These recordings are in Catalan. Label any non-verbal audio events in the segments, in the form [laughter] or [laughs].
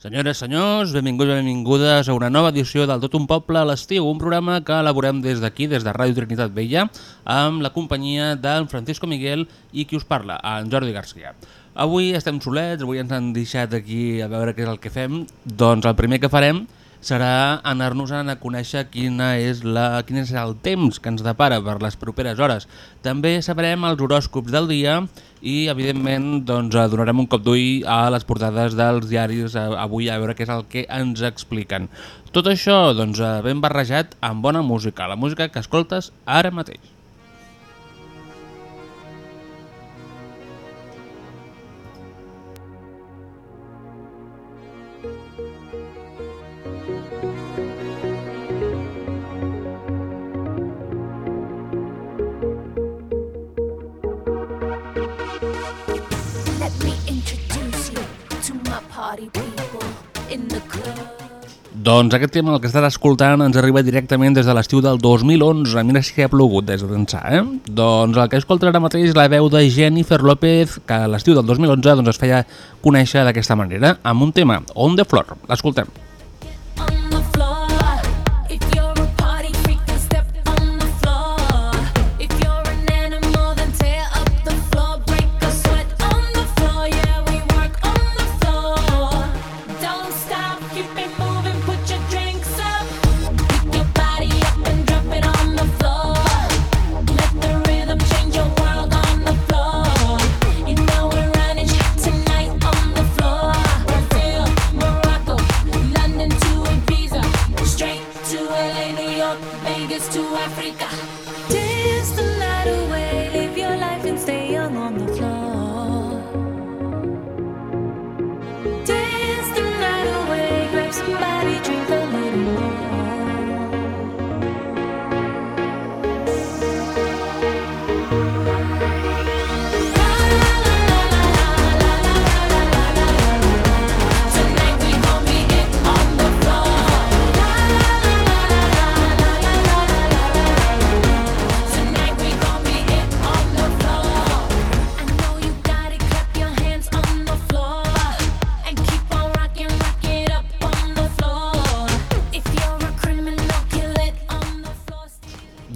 Senyores, senyors, benvinguts i benvingudes a una nova edició del Tot un Poble a l'estiu, un programa que elaborem des d'aquí, des de Ràdio Trinitat Vella, amb la companyia d'en Francisco Miguel i qui us parla, en Jordi Garcia. Avui estem solets, avui ens han deixat aquí a veure què és el que fem, doncs el primer que farem serà anar-nos a conèixer quina és la, quin és el temps que ens depara per les properes hores. També sabrem els horòscops del dia i, evidentment, doncs, donarem un cop d'ull a les portades dels diaris avui a veure què és el que ens expliquen. Tot això doncs, ben barrejat amb bona música, la música que escoltes ara mateix. Doncs aquest tema, el que estàs escoltant, ens arriba directament des de l'estiu del 2011. Mira si ha plogut des d'ençà, eh? Doncs el que escolta ara mateix la veu de Jennifer López, que a l'estiu del 2011 doncs, es feia conèixer d'aquesta manera, amb un tema, On the Floor. L'escoltem.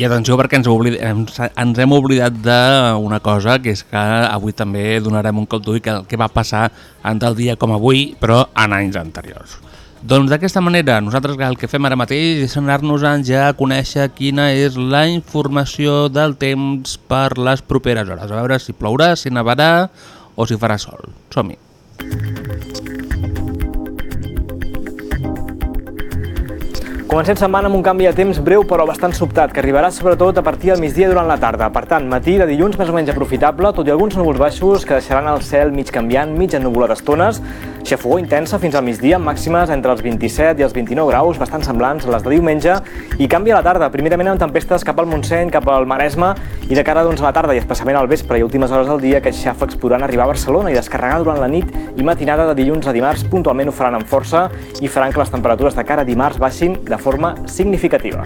Atenció perquè ens, oblid... ens, hem oblidat d'una cosa, que és que avui també donarem un cop d'ull que que va passar en tal dia com avui, però en anys anteriors. Doncs d'aquesta manera, nosaltres el que fem ara mateix és anar-nos ja a conèixer quina és la informació del temps per les properes hores. A veure si plourà, si nevarà o si farà sol. Som-hi. Comencem setmana amb un canvi de temps breu però bastant sobtat, que arribarà sobretot a partir del migdia durant la tarda. Per tant, matí de dilluns més o menys aprofitable, tot i alguns núvols baixos que deixaran el cel mig canviant, mig ennuvolat d'estones, xafogó intensa fins al migdia, amb màximes entre els 27 i els 29 graus, bastant semblants a les de diumenge, i canvi a la tarda, primerament amb tempestes cap al Montseny, cap al Maresme, i de cara doncs, a la tarda i especialment al vespre i últimes hores del dia, aquests xàfecs podran arribar a Barcelona i descarregar durant la nit i matinada de dilluns a dimarts, puntualment ho faran amb força i faran que les temperatures de cara a dimarts baixin de forma significativa.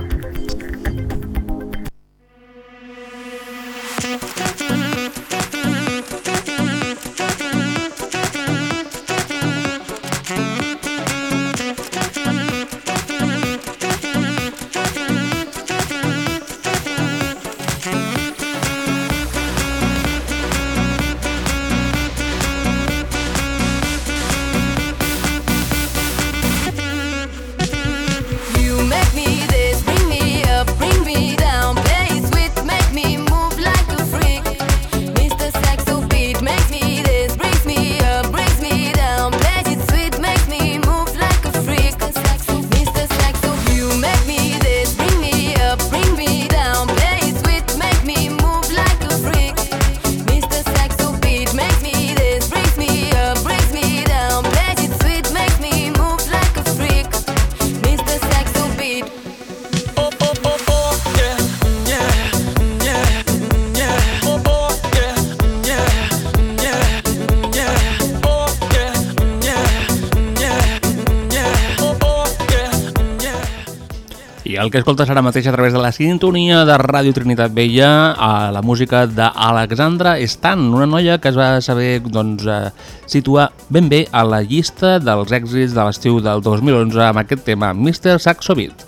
El que escoltes ara mateix a través de la sintonia de Ràdio Trinitat Vella a la música d'Alexandra Stan, una noia que es va saber doncs, eh, situar ben bé a la llista dels èxits de l'estiu del 2011 amb aquest tema, Mr. Saxo Beat.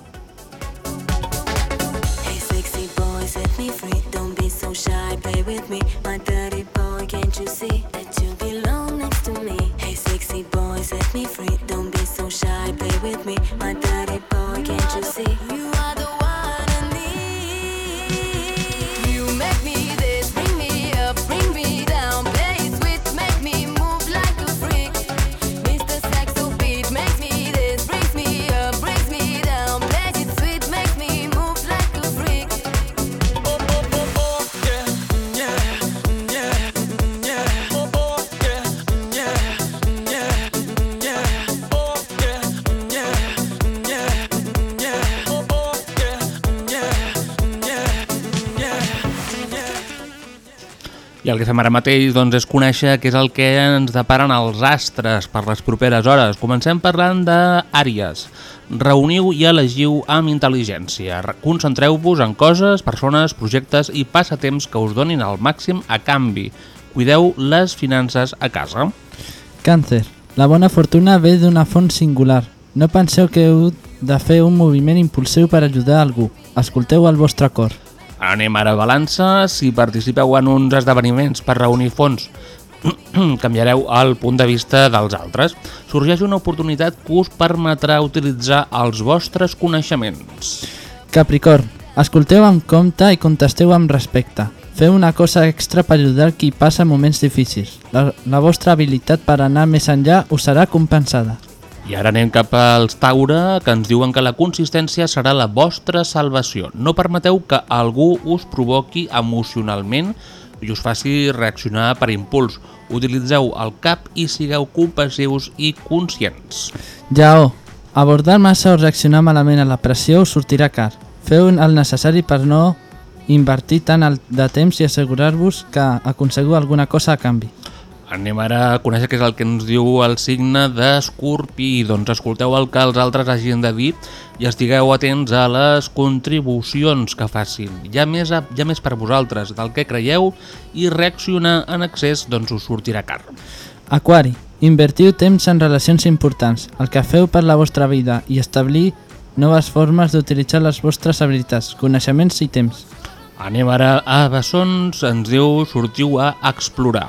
El que fem ara mateix doncs, és conèixer què és el que ens deparen els astres per les properes hores. Comencem parlant d'àries. Reuniu i elegiu amb intel·ligència. Re- Concentreu-vos en coses, persones, projectes i passatemps que us donin el màxim a canvi. Cuideu les finances a casa. Càncer. La bona fortuna ve d'una font singular. No penseu que heu de fer un moviment impulsiu per ajudar algú. Escolteu el vostre cor. Anem ara a balança. Si participeu en uns esdeveniments per reunir fons, [clears throat] canviareu el punt de vista dels altres. Sorgeix una oportunitat que us permetrà utilitzar els vostres coneixements. Capricorn. Escolteu amb compte i contesteu amb respecte. Feu una cosa extra per ajudar qui passa moments difícils. La, la vostra habilitat per anar més enllà us serà compensada. I ara anem cap als Taure, que ens diuen que la consistència serà la vostra salvació. No permeteu que algú us provoqui emocionalment i us faci reaccionar per impuls. Utilitzeu el cap i sigueu compassius i conscients. Lleó. Abordar massa o reaccionar malament a la pressió us sortirà car. Feu el necessari per no invertir tant de temps i assegurar-vos que aconseguiu alguna cosa a canvi. Anem ara a conèixer què és el que ens diu el signe d'Escorpí. Doncs escolteu el que els altres hagin de dir i estigueu atents a les contribucions que facin. Hi ha més, a, hi ha més per vosaltres del que creieu i reaccionar en excés doncs us sortirà car. Aquari. Invertiu temps en relacions importants, el que feu per la vostra vida i establir noves formes d'utilitzar les vostres habilitats, coneixements i temps. Anem ara a Bessons, ens diu sortiu a explorar.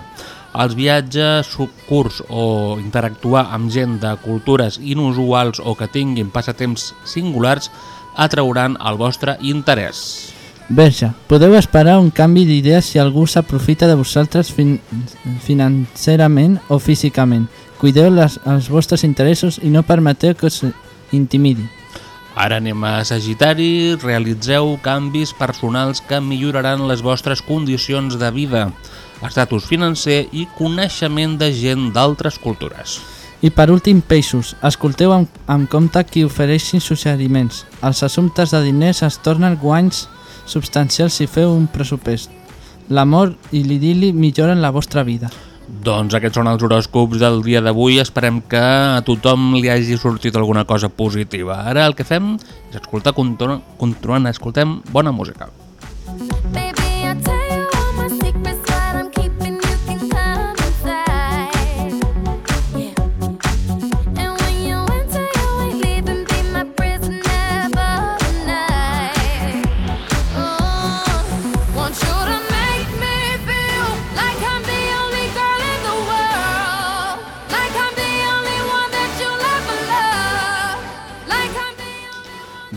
Els viatges curts o interactuar amb gent de cultures inusuals o que tinguin passatemps singulars atrauran el vostre interès. Verge, podeu esperar un canvi d'idees si algú s'aprofita de vosaltres fin financerament o físicament. Cuideu les, els vostres interessos i no permeteu que us intimidi. Ara anem a Sagitari, realitzeu canvis personals que milloraran les vostres condicions de vida, estatus financer i coneixement de gent d'altres cultures. I per últim, peixos. Escolteu amb, amb compte qui ofereixi suggeriments. Els assumptes de diners es tornen guanys substancials si feu un pressupost. L'amor i l'idili milloren la vostra vida. Doncs aquests són els horòscops del dia d'avui. Esperem que a tothom li hagi sortit alguna cosa positiva. Ara el que fem és escoltar continuant, continuant escoltem bona música.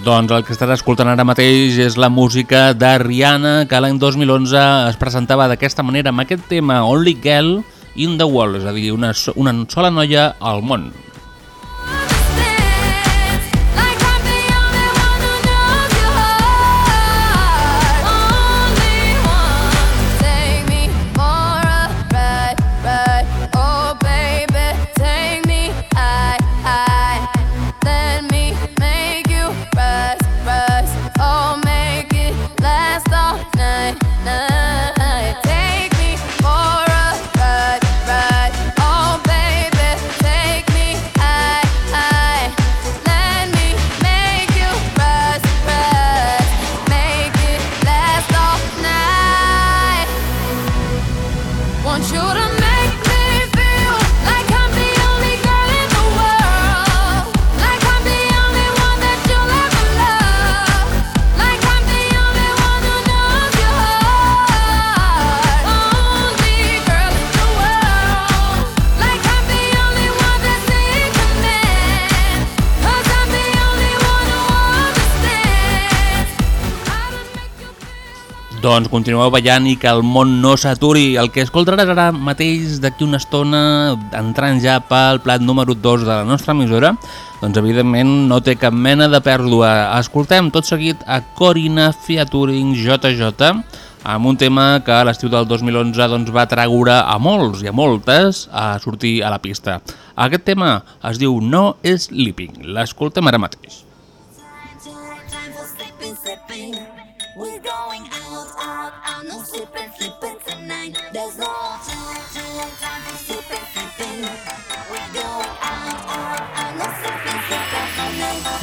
Doncs el que estàs escoltant ara mateix és la música de Rihanna, que l'any 2011 es presentava d'aquesta manera amb aquest tema Only Girl in the World, és a dir, una, una sola noia al món. Doncs continueu ballant i que el món no s'aturi. El que escoltaràs ara mateix d'aquí una estona, entrant ja pel plat número 2 de la nostra emissora, doncs evidentment no té cap mena de pèrdua. Escoltem tot seguit a Corina featuring JJ amb un tema que a l'estiu del 2011 doncs, va treure a molts i a moltes a sortir a la pista. Aquest tema es diu No Sleeping. L'escoltem ara mateix.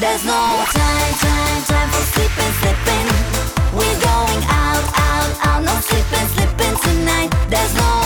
There's no time, time, time for sleeping. We're going out, out, out. No sleeping, sleeping tonight. There's no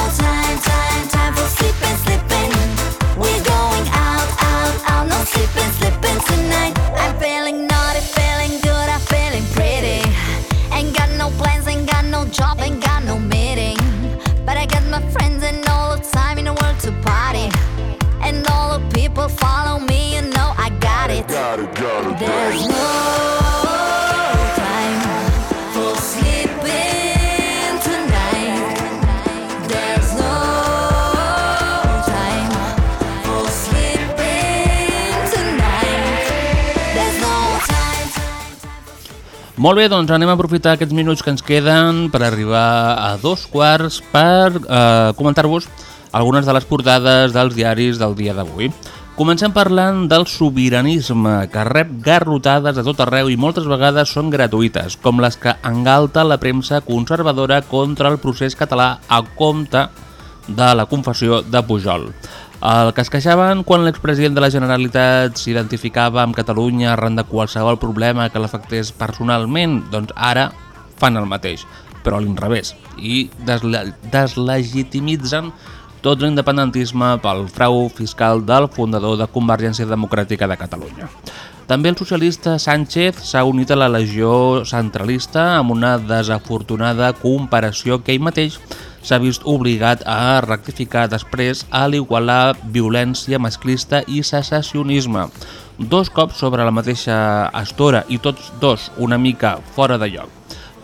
Molt bé, doncs anem a aprofitar aquests minuts que ens queden per arribar a dos quarts per eh, comentar-vos algunes de les portades dels diaris del dia d'avui. Comencem parlant del sobiranisme, que rep garrotades a tot arreu i moltes vegades són gratuïtes, com les que engalta la premsa conservadora contra el procés català a compte de la confessió de Pujol. El que es queixaven quan l'expresident de la Generalitat s'identificava amb Catalunya arran de qualsevol problema que l'afectés personalment, doncs ara fan el mateix, però a l'inrevés, i desle deslegitimitzen tot l'independentisme pel frau fiscal del fundador de Convergència Democràtica de Catalunya. També el socialista Sánchez s'ha unit a la legió centralista amb una desafortunada comparació que ell mateix s'ha vist obligat a rectificar després a l'igualar violència masclista i secessionisme. Dos cops sobre la mateixa estora i tots dos una mica fora de lloc.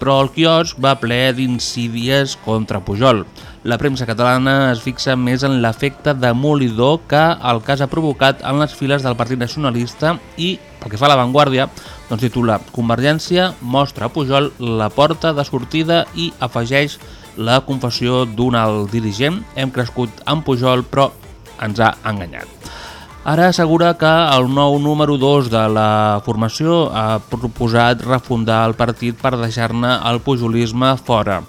Però el quiosc va ple d'insídies contra Pujol. La premsa catalana es fixa més en l'efecte demolidor que el cas ha provocat en les files del Partit Nacionalista i, pel que fa a l'avantguàrdia, doncs titula Convergència mostra a Pujol la porta de sortida i afegeix la confessió d'un alt dirigent. Hem crescut amb Pujol, però ens ha enganyat. Ara assegura que el nou número 2 de la formació ha proposat refundar el partit per deixar-ne el pujolisme fora.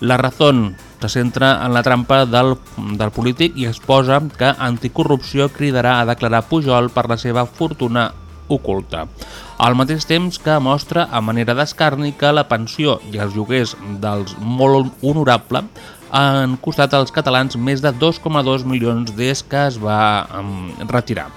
La Razón se centra en la trampa del, del polític i exposa que Anticorrupció cridarà a declarar Pujol per la seva fortuna oculta. Al mateix temps que mostra a manera d'escarni que la pensió i els lloguers dels molt honorable han costat als catalans més de 2,2 milions des que es va um, retirar.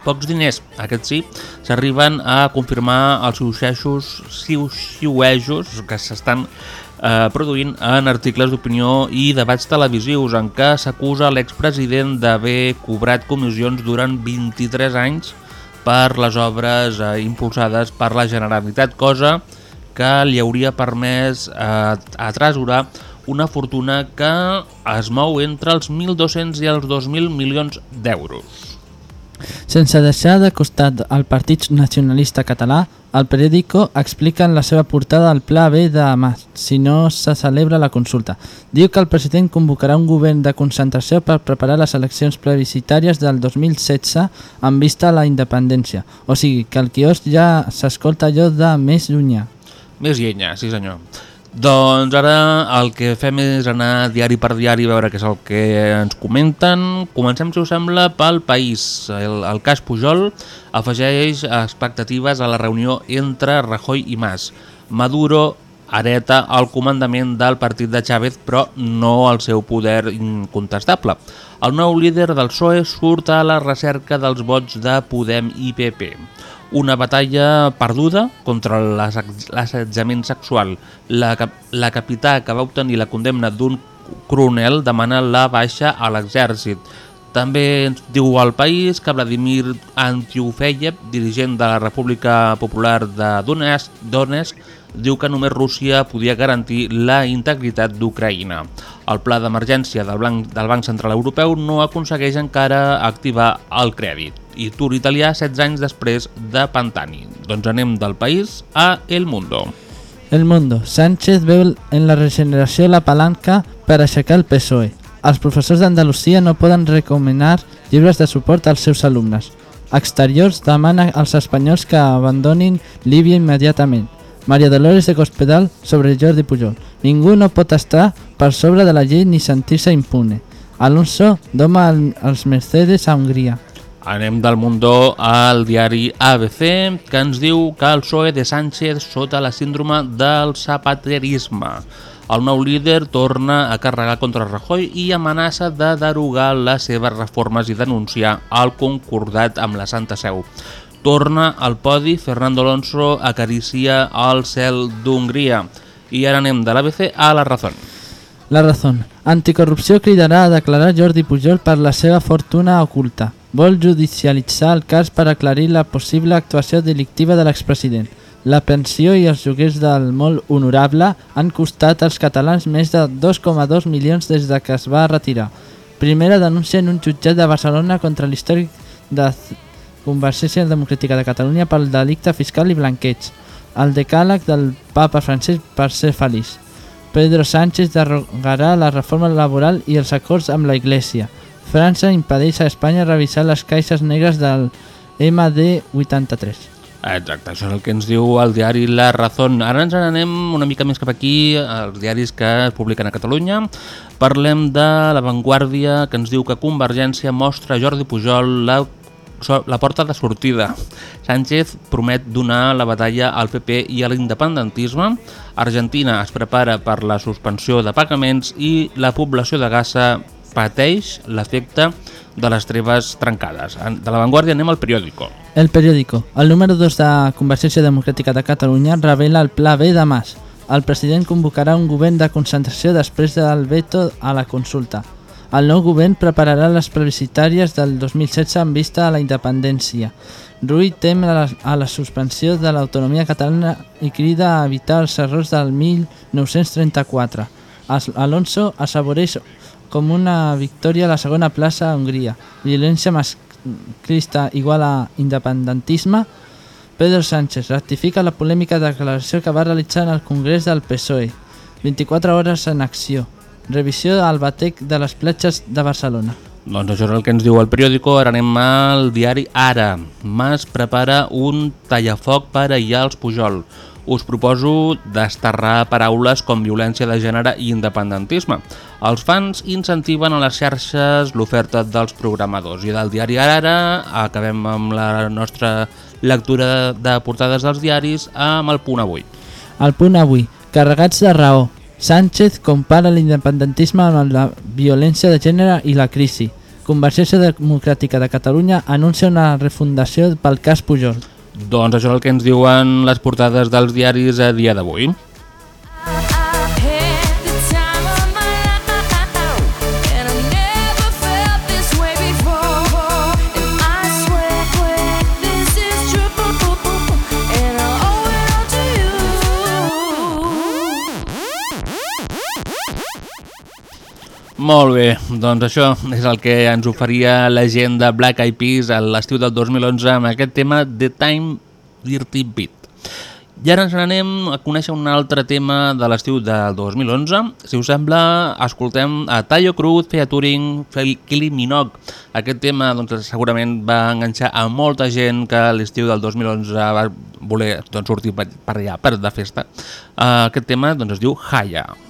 Pocs diners, aquests sí, s'arriben a confirmar els xiuxeixos, xiuxiuejos que s'estan eh, produint en articles d'opinió i debats televisius en què s'acusa l'expresident d'haver cobrat comissions durant 23 anys per les obres eh, impulsades per la Generalitat, cosa que li hauria permès eh, atresorar una fortuna que es mou entre els 1.200 i els 2.000 milions d'euros. Sense deixar de costat el Partit Nacionalista Català, el periòdico explica en la seva portada el pla B de Mas, si no se celebra la consulta. Diu que el president convocarà un govern de concentració per preparar les eleccions plebiscitàries del 2016 amb vista a la independència. O sigui, que el quiosc ja s'escolta allò de més llunyà. Més llenya, sí senyor. Doncs ara el que fem és anar diari per diari a veure què és el que ens comenten. Comencem, si us sembla, pel país. El, el cas Pujol afegeix expectatives a la reunió entre Rajoy i Mas. Maduro hereta el comandament del partit de Chávez, però no el seu poder incontestable. El nou líder del PSOE surt a la recerca dels vots de Podem i PP una batalla perduda contra l'assetjament sexual. La, la capità que va obtenir la condemna d'un coronel demana la baixa a l'exèrcit. També ens diu al país que Vladimir Antiufeyev, dirigent de la República Popular de Donetsk diu que només Rússia podia garantir la integritat d'Ucraïna. El pla d'emergència del, Banc- del Banc Central Europeu no aconsegueix encara activar el crèdit. I Tour italià 16 anys després de Pantani. Doncs anem del país a El Mundo. El Mundo. Sánchez veu en la regeneració la palanca per aixecar el PSOE. Els professors d'Andalusia no poden recomanar llibres de suport als seus alumnes. Exteriors demana als espanyols que abandonin Líbia immediatament. Maria Dolores de Cospedal sobre Jordi Pujol. Ningú no pot estar per sobre de la llei ni sentir-se impune. Alonso doma el- els Mercedes a Hongria. Anem del Mundo al diari ABC, que ens diu que el PSOE de Sánchez sota la síndrome del zapaterisme. El nou líder torna a carregar contra Rajoy i amenaça de derogar les seves reformes i denunciar el concordat amb la Santa Seu. Torna al podi, Fernando Alonso acaricia el cel d'Hongria. I ara anem de l'ABC a la Razón. La Razón. Anticorrupció cridarà a declarar Jordi Pujol per la seva fortuna oculta. Vol judicialitzar el cas per aclarir la possible actuació delictiva de l'expresident. La pensió i els lloguers del molt honorable han costat als catalans més de 2,2 milions des de que es va retirar. Primera denúncia en un jutjat de Barcelona contra l'històric de Convergència Democràtica de Catalunya pel delicte fiscal i blanqueig. El decàleg del papa Francesc per ser feliç. Pedro Sánchez derogarà la reforma laboral i els acords amb la Iglesia. França impedeix a Espanya revisar les caixes negres del MD83. Exacte, això és el que ens diu el diari La Razón. Ara ens n'anem una mica més cap aquí, als diaris que es publiquen a Catalunya. Parlem de La Vanguardia, que ens diu que Convergència mostra Jordi Pujol la, la porta de sortida. Sánchez promet donar la batalla al PP i a l'independentisme. Argentina es prepara per la suspensió de pagaments i la població de Gaza pateix l'efecte de les treves trencades. En- De La Vanguardia anem al periòdico. El periòdico. El número 2 de Convergència Democràtica de Catalunya revela el pla B de Mas. El president convocarà un govern de concentració després del veto a la consulta. El nou govern prepararà les plebiscitàries del 2016 en vista a la independència. Rui tem a la, a la suspensió de l'autonomia catalana i crida a evitar els errors del 1934. As- Alonso assaboreix com una victòria a la segona plaça a Hongria. Violència masclista igual a independentisme. Pedro Sánchez ratifica la polèmica declaració que va realitzar en el Congrés del PSOE. 24 hores en acció. Revisió al batec de les platges de Barcelona. Doncs això és el que ens diu el periòdico. Ara anem al diari Ara. Mas prepara un tallafoc per aïllar els Pujol. Us proposo desterrar paraules com violència de gènere i independentisme. Els fans incentiven a les xarxes l'oferta dels programadors. I del diari Ara acabem amb la nostra lectura de portades dels diaris amb el punt avui. El punt avui. Carregats de raó. Sánchez compara l'independentisme amb la violència de gènere i la crisi. Convergència Democràtica de Catalunya anuncia una refundació pel cas Pujol. Doncs això és el que ens diuen les portades dels diaris a dia d'avui. Molt bé, doncs això és el que ens oferia la gent de Black Eyed Peas a l'estiu del 2011 amb aquest tema The Time Dirty Beat. I ara ens n'anem a conèixer un altre tema de l'estiu del 2011. Si us sembla, escoltem a Tayo Cruz, Featuring, Kylie Minogue. Aquest tema doncs, segurament va enganxar a molta gent que l'estiu del 2011 va voler doncs, sortir per, per allà, per de festa. Uh, aquest tema doncs, es diu Haya. Now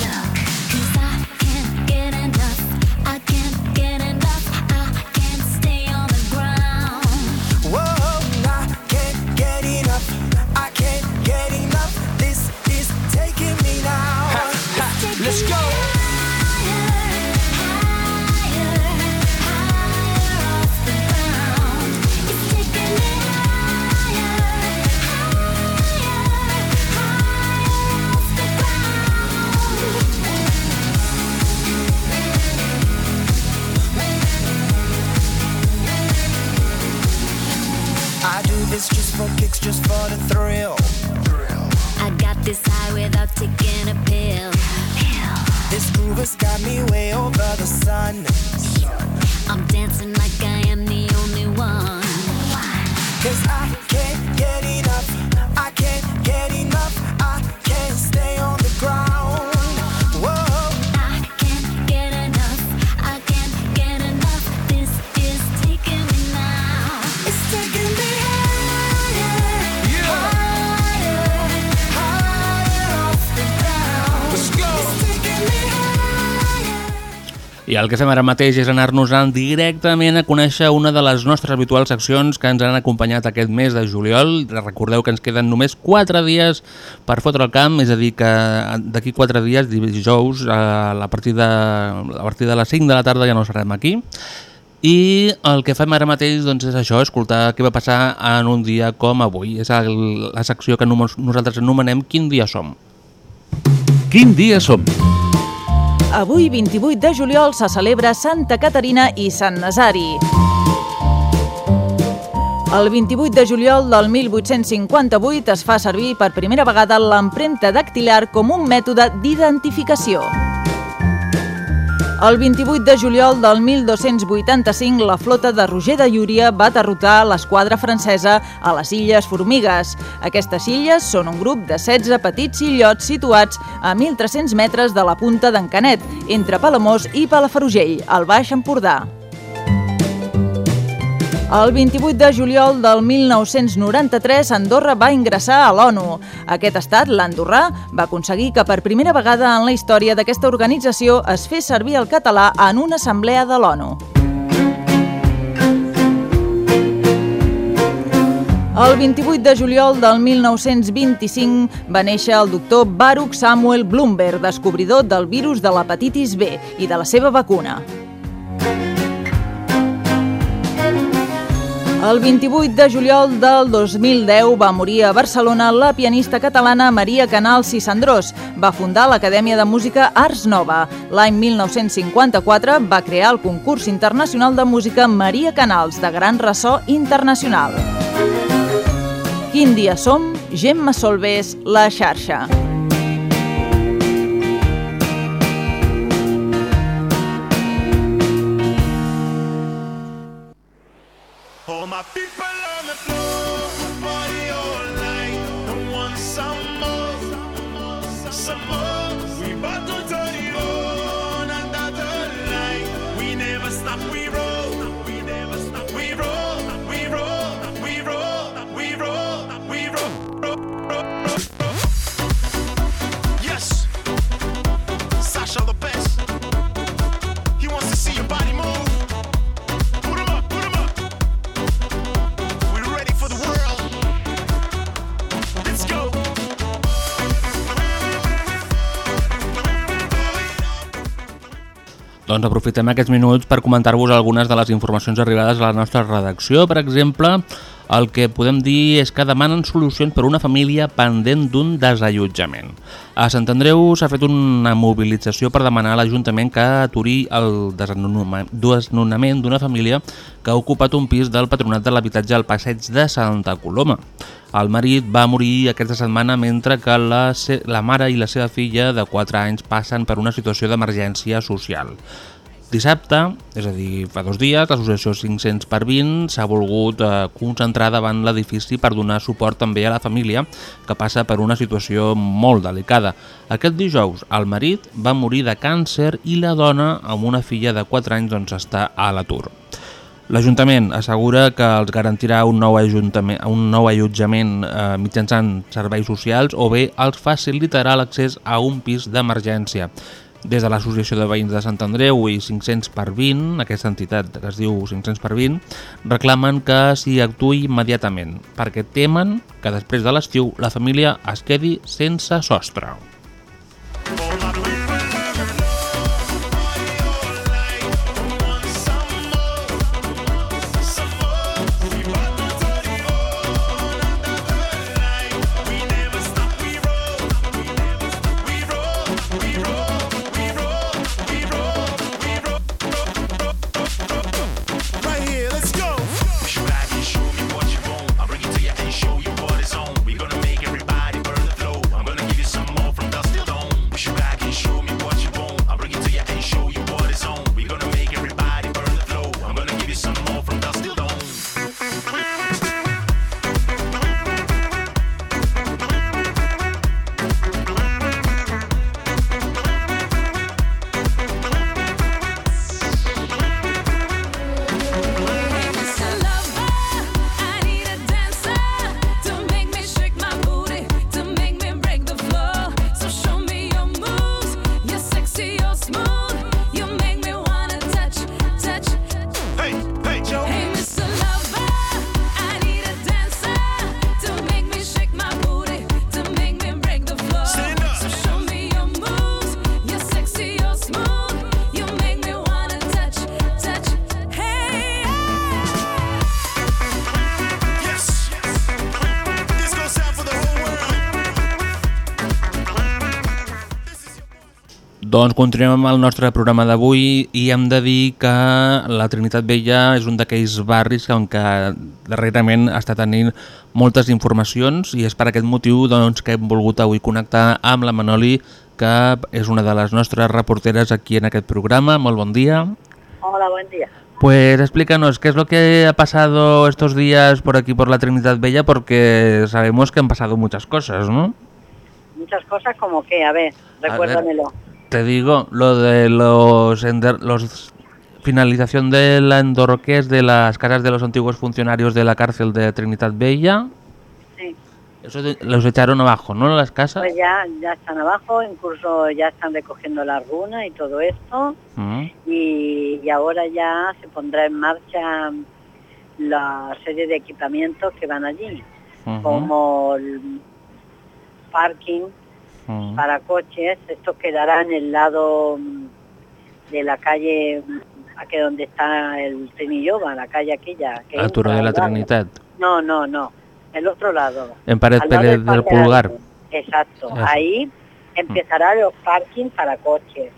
El que fem ara mateix és anar-nos-en directament a conèixer una de les nostres habituals seccions que ens han acompanyat aquest mes de juliol. Recordeu que ens queden només 4 dies per fotre el camp, és a dir que d'aquí 4 dies, dijous, a la partir de, a partir de les 5 de la tarda ja no serem aquí. I el que fem ara mateix doncs, és això, escoltar què va passar en un dia com avui. És el, la secció que nosaltres anomenem Quin dia som. Quin dia som? Avui, 28 de juliol, se celebra Santa Caterina i Sant Nazari. El 28 de juliol del 1858 es fa servir per primera vegada l'empremta dactilar com un mètode d'identificació. El 28 de juliol del 1285, la flota de Roger de Llúria va derrotar l'esquadra francesa a les Illes Formigues. Aquestes illes són un grup de 16 petits illots situats a 1.300 metres de la punta d'en Canet, entre Palamós i Palafrugell, al Baix Empordà. El 28 de juliol del 1993, Andorra va ingressar a l'ONU. Aquest estat, l'andorrà, va aconseguir que per primera vegada en la història d'aquesta organització es fes servir el català en una assemblea de l'ONU. El 28 de juliol del 1925 va néixer el doctor Baruch Samuel Bloomberg, descobridor del virus de l'hepatitis B i de la seva vacuna. El 28 de juliol del 2010 va morir a Barcelona la pianista catalana Maria Canals i Sandrós. Va fundar l'Acadèmia de Música Arts Nova. L'any 1954 va crear el concurs internacional de música Maria Canals, de gran ressò internacional. Quin dia som? Gemma Solbés, La Xarxa. People on the floor, Doncs aprofitem aquests minuts per comentar-vos algunes de les informacions arribades a la nostra redacció. Per exemple, el que podem dir és que demanen solucions per una família pendent d'un desallotjament. A Sant Andreu s'ha fet una mobilització per demanar a l'Ajuntament que aturi el desnonament d'una família que ha ocupat un pis del Patronat de l'Habitatge al passeig de Santa Coloma. El marit va morir aquesta setmana mentre que la, la mare i la seva filla de 4 anys passen per una situació d'emergència social. Dissabte, és a dir, fa dos dies, l'associació 500 per 20 s'ha volgut eh, concentrar davant l'edifici per donar suport també a la família que passa per una situació molt delicada. Aquest dijous, el marit va morir de càncer i la dona, amb una filla de 4 anys, doncs està a l'atur. L'Ajuntament assegura que els garantirà un nou, un nou allotjament eh, mitjançant serveis socials o bé els facilitarà l'accés a un pis d'emergència. Des de l'Associació de Veïns de Sant Andreu i 500 per 20, aquesta entitat que es diu 500 per 20, reclamen que s'hi actuï immediatament, perquè temen que després de l'estiu la família es quedi sense sostre. Doncs continuem amb el nostre programa d'avui i hem de dir que la Trinitat Vella és un d'aquells barris que, que darrerament està tenint moltes informacions i és per aquest motiu doncs, que hem volgut avui connectar amb la Manoli, que és una de les nostres reporteres aquí en aquest programa. Molt bon dia. Hola, buen día. Pues explícanos qué es lo que ha pasado estos días por aquí por la Trinidad Bella, porque sabemos que han pasado muchas cosas, ¿no? Muchas cosas como que, a ver, recuérdamelo. Te digo, lo de los, ender- los finalización de la endorroqués de las casas de los antiguos funcionarios de la cárcel de Trinidad Bella, Sí. eso de- los echaron abajo, ¿no? Las casas. Pues ya, ya están abajo, incluso ya están recogiendo la runa y todo esto. Mm, Y, y ahora ya se pondrá en marcha la serie de equipamientos que van allí, como el parking mm, para coches. Esto quedará en el lado mm, de la calle, mm, aquí donde está el Trinilloba, la calle aquella. que Altura de la. Trinidad. No, no, no. El otro lado. En Pared Pérez del Parque Pulgar. Exacto. Eso. Ahí empezará los parking para coches.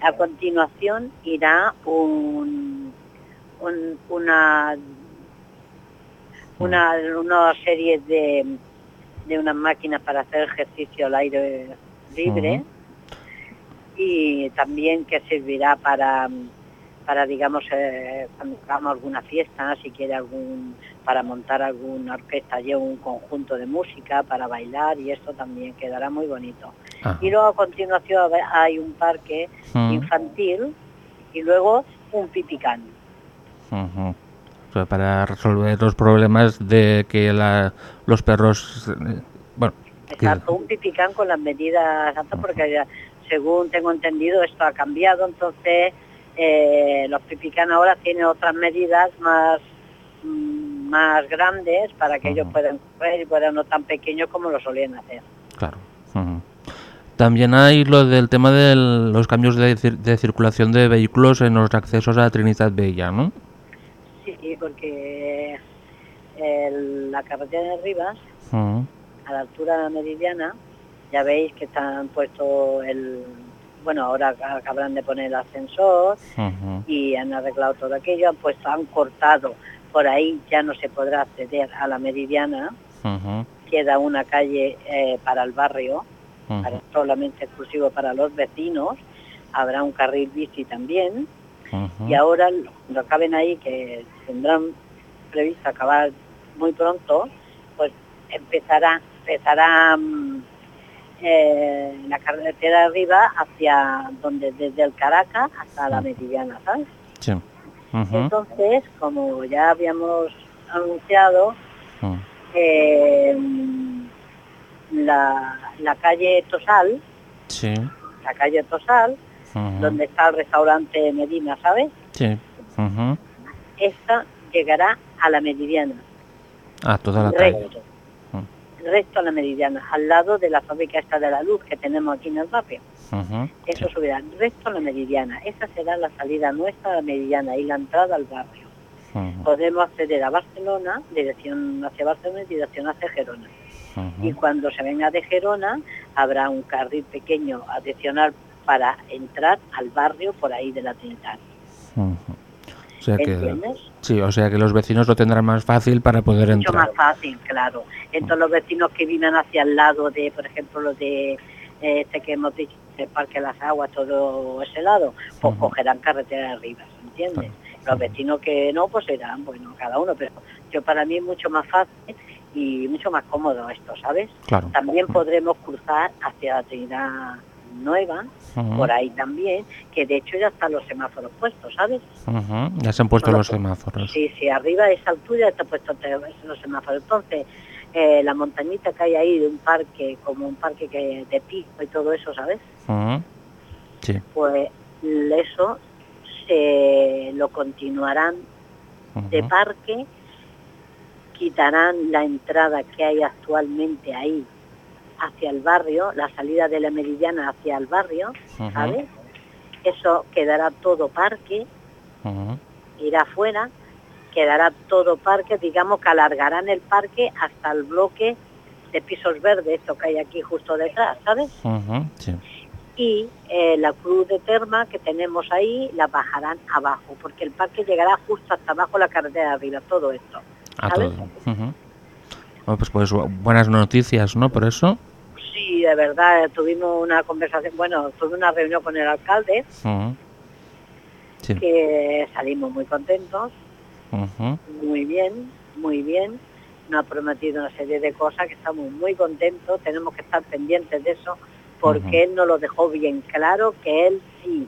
A continuación irá un, un- una, una una serie de, de unas máquinas para hacer ejercicio al aire libre. Y también que servirá para para digamos eh, cuando hagamos alguna fiesta si quiere algún para montar alguna orquesta y un conjunto de música para bailar y esto también quedará muy bonito. Y luego a continuación hay un parque infantil y luego un pipicán para resolver los problemas de que la- los perros... eh, Bueno, Exacto, un pipicán con las medidas porque ya, según tengo entendido esto ha cambiado, entonces eh, los pipicán ahora tienen otras medidas más mm, más grandes para que ellos puedan correr y puedan no tan pequeños como lo solían hacer. Claro. También hay lo del tema de los cambios de, cir- de circulación de vehículos en los accesos a Trinidad Bella, ¿no? Sí, porque el- la carretera de Rivas, Ujú, a la altura meridiana, ya veis que están puesto el... Bueno, ahora acabarán de poner el ascensor, y han arreglado todo aquello, han puesto, han cortado, por ahí ya no se podrá acceder a la meridiana, queda una calle eh, para el barrio, para- solamente exclusivo para los vecinos, habrá un carril bici también, Y ahora cuando acaben ahí, que tendrán previsto acabar muy pronto, pues empezará, empezará mm, eh, la carretera arriba hacia donde desde el Caracas hasta la Meridiana, ¿sabes? Sí. Entonces, como ya habíamos anunciado, ujú. eh, la, la calle Tosal, Sí. la calle Tosal, donde está el restaurante Medina, ¿sabes? Sí. ujú. Esta llegará a la Meridiana, Ah, toda la recto, recto a la Meridiana, al lado de la fábrica esta de la luz que tenemos aquí en el barrio. Eso subirá recto a la Meridiana. Esa será la salida nuestra a la Meridiana y la entrada al barrio. ujú, Podremos acceder a Barcelona, dirección hacia Barcelona y dirección hacia Gerona. Y cuando se venga de Gerona habrá un carril pequeño adicional para entrar al barrio por ahí de la Trinidad. O sea que, ¿Entiendes? sí, o sea que los vecinos lo tendrán más fácil para poder Mucho entrar. más fácil, claro. Entonces los vecinos que viven hacia el lado de, por ejemplo, los de eh, este que hemos dicho, el Parque las Aguas, todo ese lado, pues cogerán carretera arriba, ¿entiendes? Los vecinos que no, pues irán, bueno, cada uno, pero yo para mí es mucho más fácil y mucho más cómodo esto, ¿sabes? Claro. También podremos cruzar hacia la Trinidad Nueva, Ujú, por ahí también, que de hecho ya están los semáforos puestos, ¿sabes? ujú. Ya se han puesto los por- semáforos. Sí, sí, arriba de esa altura está puesto los semáforos. Entonces, eh, la montañita que hay ahí de un parque, como un parque que de pico y todo eso, ¿sabes? Sí. Pues eso se lo continuarán de parque, quitarán la entrada que hay actualmente ahí hacia el barrio, la salida de la meridiana hacia el barrio. ¿sabes? Eso quedará todo parque, irá afuera, quedará todo parque, digamos que alargarán el parque hasta el bloque de pisos verdes, esto que hay aquí justo detrás, ¿sabes? Sí. y eh, la cruz de terma que tenemos ahí la bajarán abajo, porque el parque llegará justo hasta abajo la carretera de arriba, todo esto. A ¿sabes? todo. Bueno, pues, pues buenas noticias, ¿no? Por eso. Sí, de verdad, tuvimos una conversación, bueno, tuve una reunión con el alcalde. Sí. que salimos muy contentos, muy bien, muy bien. Nos ha prometido una serie de cosas que estamos muy contentos, tenemos que estar pendientes de eso, porque Ujú. él nos lo dejó bien claro que él sí,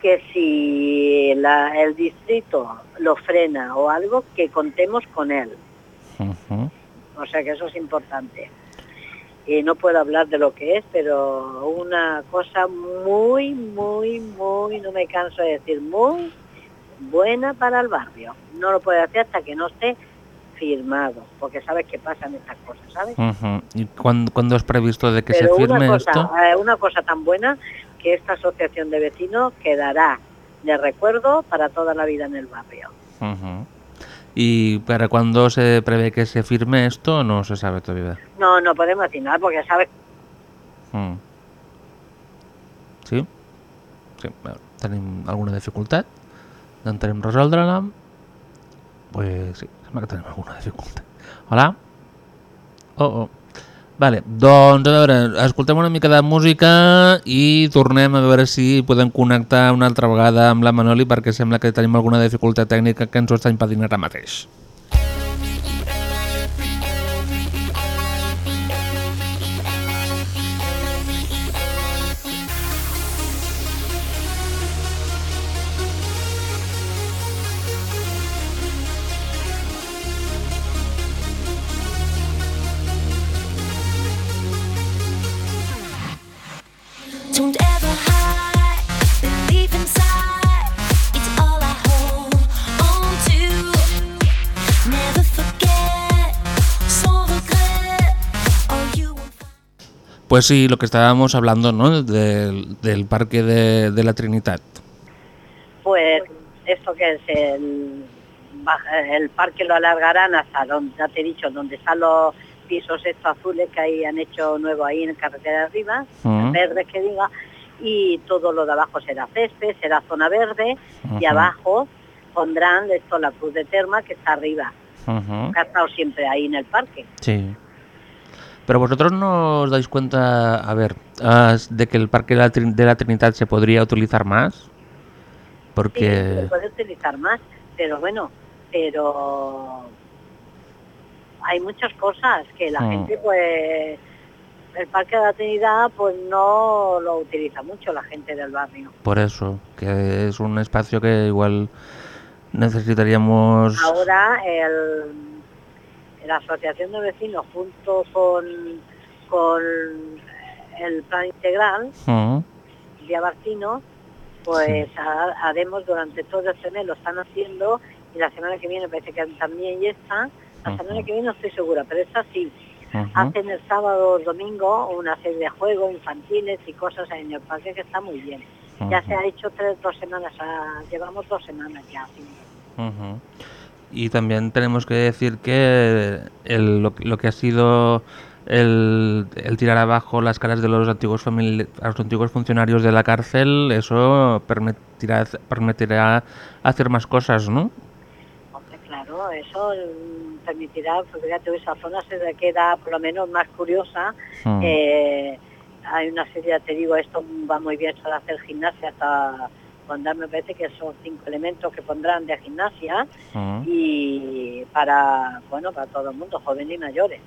que si la- el distrito lo frena o algo, que contemos con él. O sea que eso es importante. Y no puedo hablar de lo que es, pero una cosa muy, muy, muy, no me canso de decir, muy buena para el barrio. No lo puede hacer hasta que no esté firmado, porque sabes que pasan estas cosas, ¿sabes? ¿Y cuándo, cuándo es previsto de que Pero se una firme cosa, esto? eh, una cosa tan buena que esta asociación de vecinos quedará de recuerdo para toda la vida en el barrio. ¿Y para cuándo se prevé que se firme esto? No se sabe todavía. No, no podemos nada porque sabes Mm. Sí? Sí, bueno, tenim alguna dificultat? Intentem resoldre-la? Pues sí, sembla que tenim alguna dificultat. Hola? Oh, oh. Vale, doncs a veure, escoltem una mica de música i tornem a veure si podem connectar una altra vegada amb la Manoli perquè sembla que tenim alguna dificultat tècnica que ens ho està impedint ara mateix. Pues sí, lo que estábamos hablando, ¿no? Del, del parque de, de la Trinitat. pues esto que es el, el parque lo alargarán hasta donde, ya te he dicho, donde están los pisos estos azules que ahí han hecho nuevo ahí en carretera de arriba, Ujú. verdes que diga, y todo lo de abajo será césped, será zona verde, y abajo pondrán esto la cruz de terma que está arriba, que ha estado siempre ahí en el parque. Sí. Pero vosotros no os dais cuenta, a ver, ah, de que el parque de la, Trin- de la Trinidad se podría utilizar más? Sí, Porque... se puede utilizar más, pero bueno, pero hay muchas cosas que la Mm. gente pues el Parque de la Trinidad pues no lo utiliza mucho la gente del barrio. Por eso, que es un espacio que igual necesitaríamos... Ahora el, la Asociación de Vecinos junto con, con el Plan Integral Ujú. Vía Barcino, pues ha- haremos durante todo este mes, lo están haciendo y la semana que viene parece que también ya está. La semana que viene no estoy segura, pero esta sí. Hacen el sábado o domingo una serie de juegos infantiles y cosas en el parque que está muy bien. Ya se ha hecho tres, dos semanas, llevamos dos semanas ya. Y también tenemos que decir que el- lo, lo que ha sido el, el tirar abajo las caras de los antiguos los antiguos funcionarios de la cárcel, eso permitirá, permitirá hacer más cosas, ¿no? Hombre, claro, eso permitirá, pues fíjate, esa zona se queda por lo menos más curiosa. Mm. Eh, hay una serie, ya te digo, esto va muy bien de hacer gimnasia hasta pondrán, me parece que son cinco elementos que pondrán de gimnasia y para, bueno, para todo el mundo, jóvenes y mayores.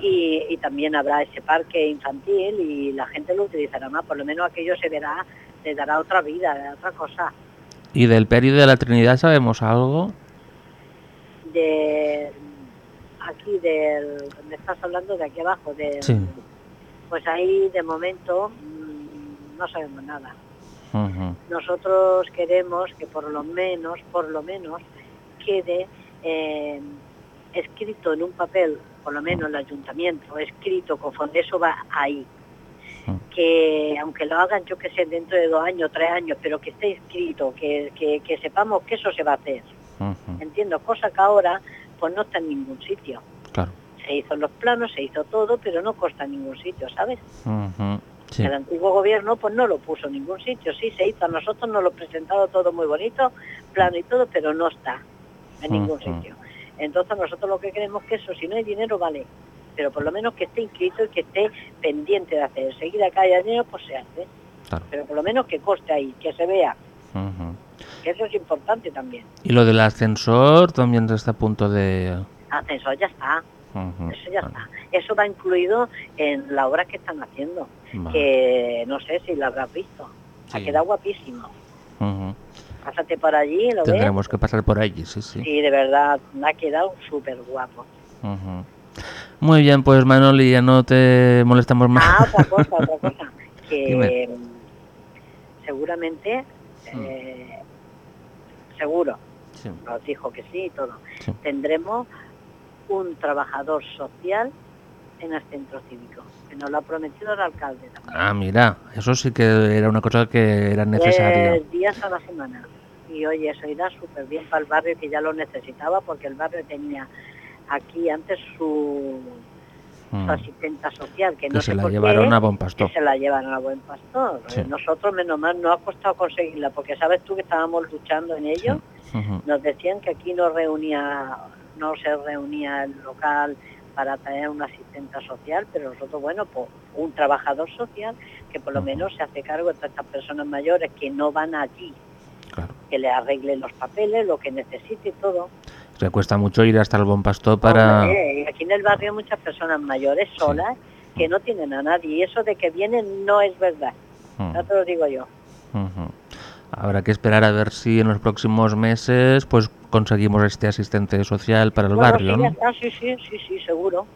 Y, y también habrá ese parque infantil y la gente lo utilizará más, por lo menos aquello se verá, le dará otra vida, otra cosa. ¿Y del Peri de la Trinidad sabemos algo? De aquí, del, donde estás hablando, de aquí abajo, de, Sí. pues ahí de momento mm, no sabemos nada. Nosotros queremos que por lo menos, por lo menos, quede eh, escrito en un papel, por lo menos el ayuntamiento, escrito conforme eso va ahí. Que aunque lo hagan, yo que sé, dentro de dos años, tres años, pero que esté escrito, que, que, que sepamos que eso se va a hacer. Entiendo, cosa que ahora pues no está en ningún sitio. Claro. Se hizo los planos, se hizo todo, pero no consta en ningún sitio, ¿sabes? Sí. El antiguo gobierno pues no lo puso en ningún sitio, sí se hizo, a nosotros nos lo presentado todo muy bonito, plano y todo, pero no está en ningún Ujú. sitio. Entonces nosotros lo que queremos que eso, si no hay dinero, vale, pero por lo menos que esté inscrito y que esté pendiente de hacer. Enseguida que haya dinero, pues se hace. Claro. Pero por lo menos que coste ahí, que se vea, que eso es importante también. Y lo del ascensor también está a punto de... Ascensor ya está, eso ya está. Eso va incluido en la obra que están haciendo, Vale. que no sé si la habrás visto. Ha quedado guapísimo. Ujú. Pásate por allí, lo ves. Tendremos que pasar por allí, sí, sí. Sí, de verdad, ha quedado súper guapo. Muy bien, pues Manoli, ya no te molestamos más. Ah, otra cosa, otra [laughs] cosa. Que seguramente, eh, seguro, Sí. nos dijo que sí y todo, Sí. tendremos un trabajador social en el centro cívico, nos lo ha prometido el alcalde también. Ah, mira, eso sí que era una cosa que era necesaria. Tres días a la semana. Y oye, eso irá súper bien para el barrio que ya lo necesitaba porque el barrio tenía aquí antes su, su Mm. asistenta social, que, Que no se la llevaron qué, a Buen Pastor. Que se la llevaron a Buen Pastor. Sí. Nosotros, menos mal, nos ha costado conseguirla porque sabes tú que estábamos luchando en ello. Nos decían que aquí no reunía, no se reunía el local para traer una asistenta social, pero nosotros, bueno, pues un trabajador social que por lo menos se hace cargo de todas estas personas mayores que no van allí, Claro. que le arreglen los papeles, lo que necesite y todo. Se cuesta mucho ir hasta el Buen Pastor para... Hombre, y aquí en el barrio hay muchas personas mayores solas que no tienen a nadie y eso de que vienen no es verdad. Mm. Ya te lo digo yo. Habrá que esperar a ver si en los próximos meses pues conseguimos este asistente social para el Bueno, barrio, sí, ya ¿no? está, sí, sí, sí, sí, seguro.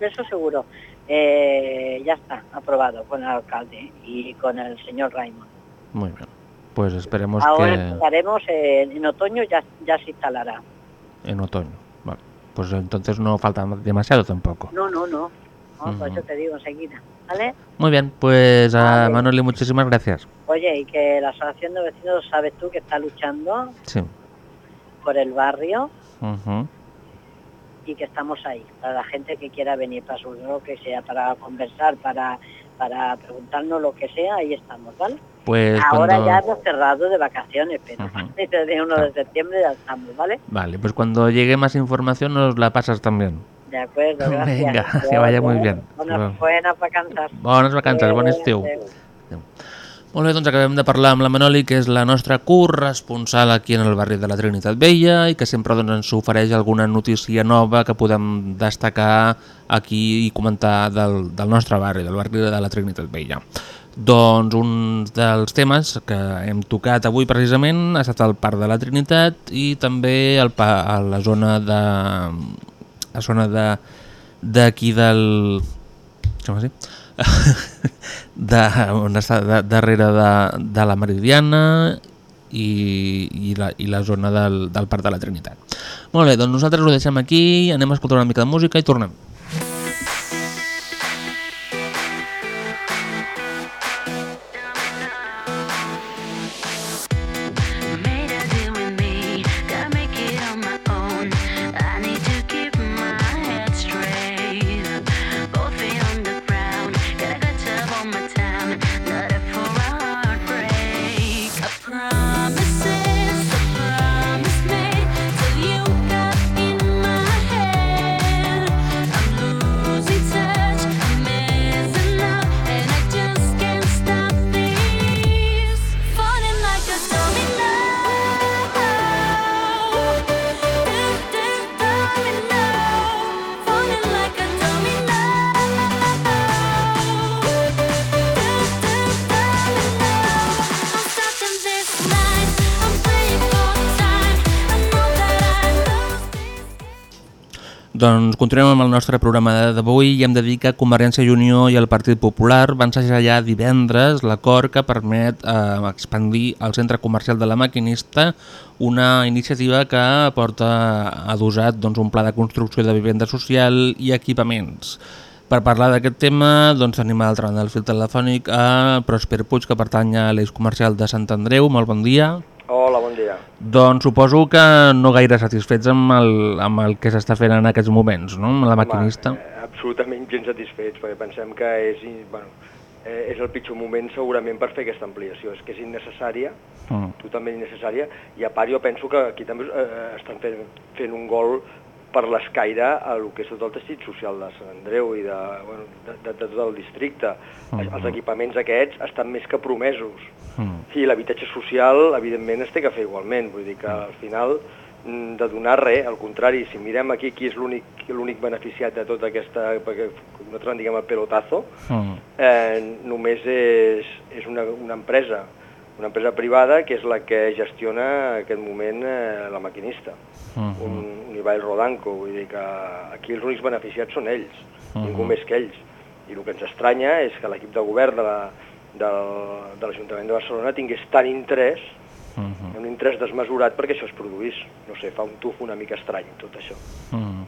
Eso seguro. Eh, ya está, aprobado con el alcalde y con el señor Raymond. Muy bien. Pues esperemos Ahora que empezaremos, eh, en otoño ya, ya se instalará. en otoño. Vale. Pues entonces no falta demasiado tampoco. No, no, no. no por Ujú. eso te digo enseguida. ¿Vale? Muy bien, pues a Vale. Manoli muchísimas gracias. Oye, y que la Asociación de Vecinos, sabes tú, que está luchando Sí. por el barrio y que estamos ahí, para la gente que quiera venir, para su lo que sea, para conversar, para, para preguntarnos lo que sea, ahí estamos, ¿vale? Pues Ahora cuando... ya hemos cerrado de vacaciones, pero Ujú. [laughs] desde 1 de septiembre ya estamos, ¿vale? Vale, pues cuando llegue más información nos la pasas también. De acuerdo, [laughs] gracias. Venga, [laughs] que vaya muy bien. Buenas, buenas vacances. Bones vacances, bon estiu. Molt bé, doncs acabem de parlar amb la Manoli, que és la nostra corresponsal aquí en el barri de la Trinitat Vella i que sempre doncs, ens ofereix alguna notícia nova que podem destacar aquí i comentar del, del nostre barri, del barri de la Trinitat Vella. Doncs un dels temes que hem tocat avui precisament ha estat el Parc de la Trinitat i també el, a la zona de la zona de d'aquí del com es [laughs] de, on està de, darrere de, de la Meridiana i, i, la, i la zona del, del Parc de la Trinitat. Molt bé, doncs nosaltres ho deixem aquí, anem a escoltar una mica de música i tornem. Doncs continuem amb el nostre programa d'avui i hem de dir que Convergència i Unió i el Partit Popular van segellar divendres l'acord que permet eh, expandir el centre comercial de la Maquinista, una iniciativa que porta adosat doncs, un pla de construcció de vivenda social i equipaments. Per parlar d'aquest tema, doncs tenim a l'altra banda del fil telefònic a Prosper Puig, que pertany a l'eix comercial de Sant Andreu. Molt bon dia. Hola, bon dia. Doncs suposo que no gaire satisfets amb el, amb el que s'està fent en aquests moments, no? Amb la maquinista. Home, eh, absolutament gens satisfets, perquè pensem que és, bueno, eh, és el pitjor moment segurament per fer aquesta ampliació. És que és innecessària, Mm. totalment innecessària, i a part jo penso que aquí també eh, estan fent, fent un gol per l'escaire a el que és tot el teixit social de Sant Andreu i de, bueno, de, de, de tot el districte. Mhm. Els equipaments aquests estan més que promesos. Mm. I l'habitatge social, evidentment, es té que fer igualment. Vull dir que al final mm, de donar res, al contrari, si mirem aquí qui és l'únic beneficiat de tota aquesta, perquè nosaltres en diguem el pelotazo, Mm. eh, només és, és una, una empresa, una empresa privada que és la que gestiona en aquest moment eh, la maquinista, Mhm. un, un Ibai Rodanco, vull dir que aquí els únics beneficiats són ells, Mhm. ningú més que ells. I el que ens estranya és que l'equip de govern de la- del- de l'Ajuntament de Barcelona tingués tant interès, Mhm. un interès desmesurat perquè això es produís. No sé, fa un tuf una mica estrany tot això. Mm.